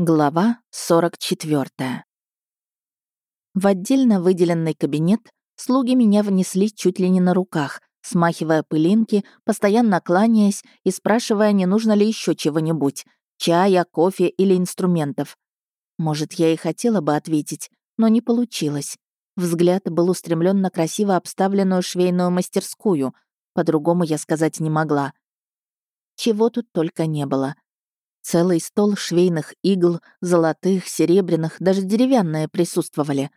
Глава 44. В отдельно выделенный кабинет слуги меня внесли чуть ли не на руках, смахивая пылинки, постоянно кланяясь и спрашивая, не нужно ли еще чего-нибудь — чая, кофе или инструментов. Может, я и хотела бы ответить, но не получилось. Взгляд был устремлен на красиво обставленную швейную мастерскую, по-другому я сказать не могла. Чего тут только не было — Целый стол швейных игл, золотых, серебряных, даже деревянные присутствовали.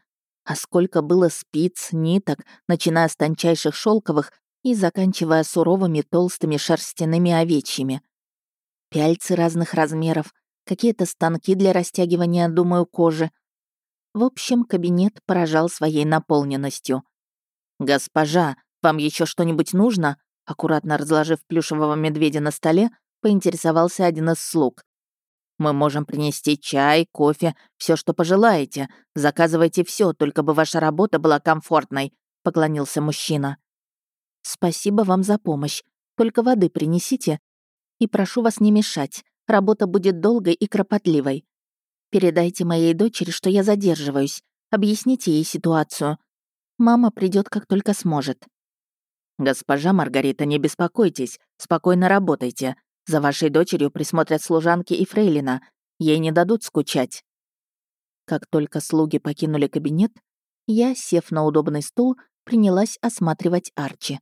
А сколько было спиц, ниток, начиная с тончайших шелковых и заканчивая суровыми толстыми шерстяными овечьими. Пяльцы разных размеров, какие-то станки для растягивания, думаю, кожи. В общем, кабинет поражал своей наполненностью. «Госпожа, вам еще что-нибудь нужно?» Аккуратно разложив плюшевого медведя на столе, поинтересовался один из слуг. «Мы можем принести чай, кофе, все, что пожелаете. Заказывайте все, только бы ваша работа была комфортной», — поклонился мужчина. «Спасибо вам за помощь. Только воды принесите. И прошу вас не мешать. Работа будет долгой и кропотливой. Передайте моей дочери, что я задерживаюсь. Объясните ей ситуацию. Мама придет, как только сможет». «Госпожа Маргарита, не беспокойтесь, спокойно работайте. За вашей дочерью присмотрят служанки и фрейлина. Ей не дадут скучать». Как только слуги покинули кабинет, я, сев на удобный стул, принялась осматривать Арчи.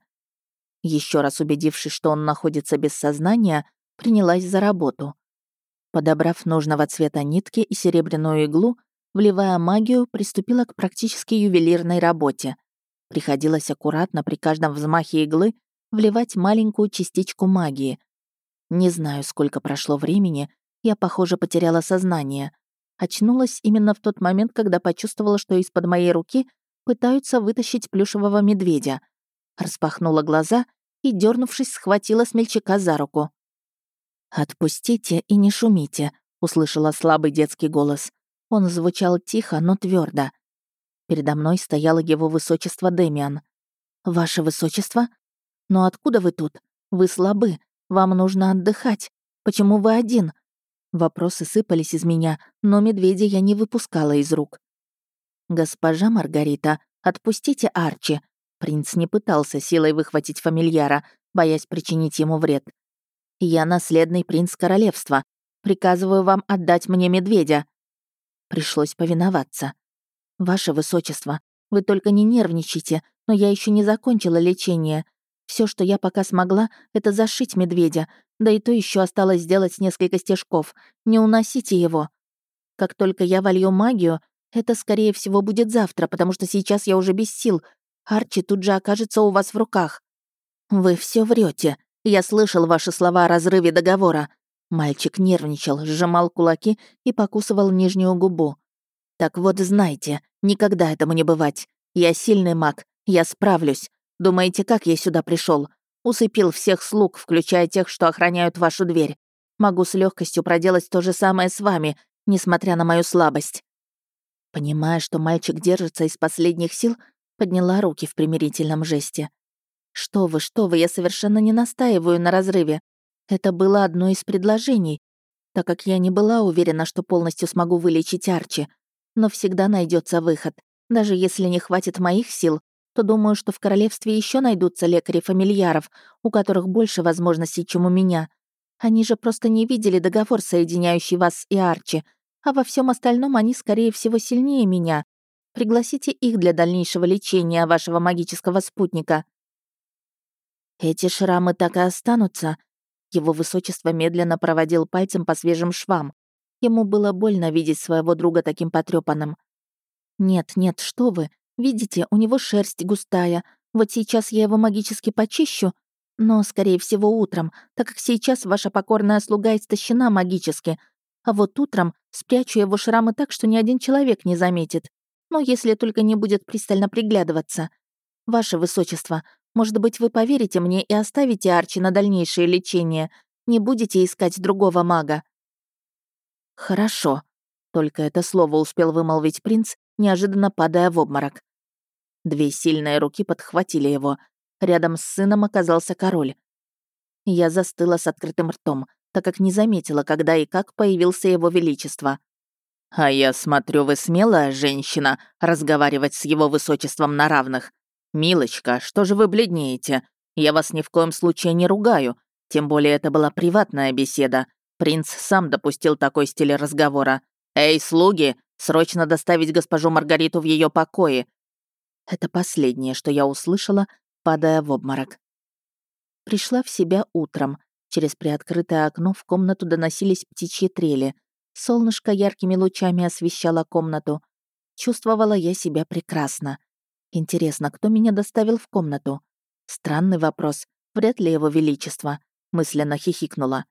Еще раз убедившись, что он находится без сознания, принялась за работу. Подобрав нужного цвета нитки и серебряную иглу, вливая магию, приступила к практически ювелирной работе. Приходилось аккуратно при каждом взмахе иглы вливать маленькую частичку магии, не знаю, сколько прошло времени, я, похоже, потеряла сознание. Очнулась именно в тот момент, когда почувствовала, что из-под моей руки пытаются вытащить плюшевого медведя. Распахнула глаза и, дернувшись, схватила смельчака за руку. «Отпустите и не шумите», — услышала слабый детский голос. Он звучал тихо, но твердо. Передо мной стояло его высочество Демиан. «Ваше высочество? Но откуда вы тут? Вы слабы. Вам нужно отдыхать. Почему вы один?» Вопросы сыпались из меня, но медведя я не выпускала из рук. «Госпожа Маргарита, отпустите Арчи». Принц не пытался силой выхватить фамильяра, боясь причинить ему вред. «Я наследный принц королевства. Приказываю вам отдать мне медведя». Пришлось повиноваться. «Ваше высочество, вы только не нервничайте, но я еще не закончила лечение. Все, что я пока смогла, это зашить медведя, да и то еще осталось сделать несколько стежков. Не уносите его. Как только я волью магию, это, скорее всего, будет завтра, потому что сейчас я уже без сил. Арчи тут же окажется у вас в руках. Вы все врете. Я слышал ваши слова о разрыве договора. Мальчик нервничал, сжимал кулаки и покусывал нижнюю губу. Так вот, знайте, никогда этому не бывать. Я сильный маг, я справлюсь. Думаете, как я сюда пришел? Усыпил всех слуг, включая тех, что охраняют вашу дверь. Могу с легкостью проделать то же самое с вами, несмотря на мою слабость». Понимая, что мальчик держится из последних сил, подняла руки в примирительном жесте. «Что вы, что вы, я совершенно не настаиваю на разрыве. Это было одно из предложений, так как я не была уверена, что полностью смогу вылечить Арчи. Но всегда найдется выход. Даже если не хватит моих сил, то думаю, что в королевстве еще найдутся лекари-фамильяров, у которых больше возможностей, чем у меня. Они же просто не видели договор, соединяющий вас и Арчи, а во всем остальном они, скорее всего, сильнее меня. Пригласите их для дальнейшего лечения вашего магического спутника». «Эти шрамы так и останутся?» Его высочество медленно проводил пальцем по свежим швам. Ему было больно видеть своего друга таким потрепанным. «Нет, нет, что вы. Видите, у него шерсть густая. Вот сейчас я его магически почищу, но, скорее всего, утром, так как сейчас ваша покорная слуга истощена магически. А вот утром спрячу его шрамы так, что ни один человек не заметит. Но если только не будет пристально приглядываться. Ваше Высочество, может быть, вы поверите мне и оставите Арчи на дальнейшее лечение. Не будете искать другого мага. Хорошо. Только это слово успел вымолвить принц, неожиданно падая в обморок. Две сильные руки подхватили его. Рядом с сыном оказался король. Я застыла с открытым ртом, так как не заметила, когда и как появился его величество. «А я смотрю, вы смелая женщина, разговаривать с его высочеством на равных. Милочка, что же вы бледнеете? Я вас ни в коем случае не ругаю. Тем более это была приватная беседа. Принц сам допустил такой стиль разговора. «Эй, слуги, срочно доставить госпожу Маргариту в ее покое!» Это последнее, что я услышала, падая в обморок. Пришла в себя утром. Через приоткрытое окно в комнату доносились птичьи трели. Солнышко яркими лучами освещало комнату. Чувствовала я себя прекрасно. Интересно, кто меня доставил в комнату? Странный вопрос. Вряд ли его величество. Мысленно хихикнула.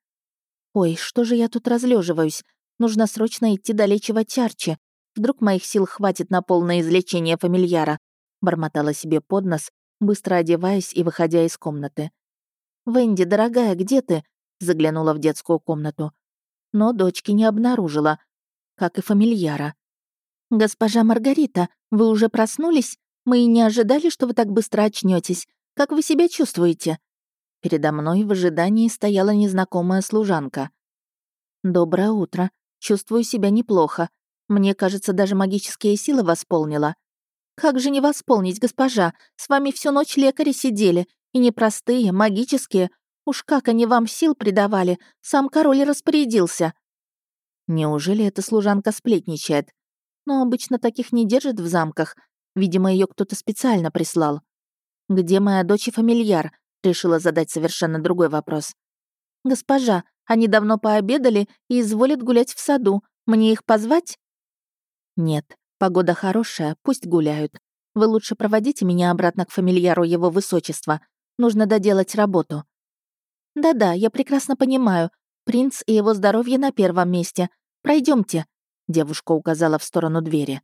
Ой, что же я тут разлеживаюсь? Нужно срочно идти долечивать Арчи. Вдруг моих сил хватит на полное излечение фамильяра. Бормотала себе под нос, быстро одеваясь и выходя из комнаты. «Венди, дорогая, где ты?» Заглянула в детскую комнату. Но дочки не обнаружила, как и фамильяра. «Госпожа Маргарита, вы уже проснулись? Мы и не ожидали, что вы так быстро очнетесь. Как вы себя чувствуете?» Передо мной в ожидании стояла незнакомая служанка. «Доброе утро. Чувствую себя неплохо. Мне кажется, даже магические силы восполнила». «Как же не восполнить, госпожа? С вами всю ночь лекари сидели. И не простые, магические. Уж как они вам сил придавали. Сам король распорядился». Неужели эта служанка сплетничает? Но обычно таких не держат в замках. Видимо, ее кто-то специально прислал. «Где моя дочь и фамильяр?» — решила задать совершенно другой вопрос. «Госпожа, они давно пообедали и изволят гулять в саду. Мне их позвать?» «Нет, погода хорошая, пусть гуляют. Вы лучше проводите меня обратно к фамильяру его высочества. Нужно доделать работу». «Да-да, я прекрасно понимаю. Принц и его здоровье на первом месте. Пройдемте. девушка указала в сторону двери.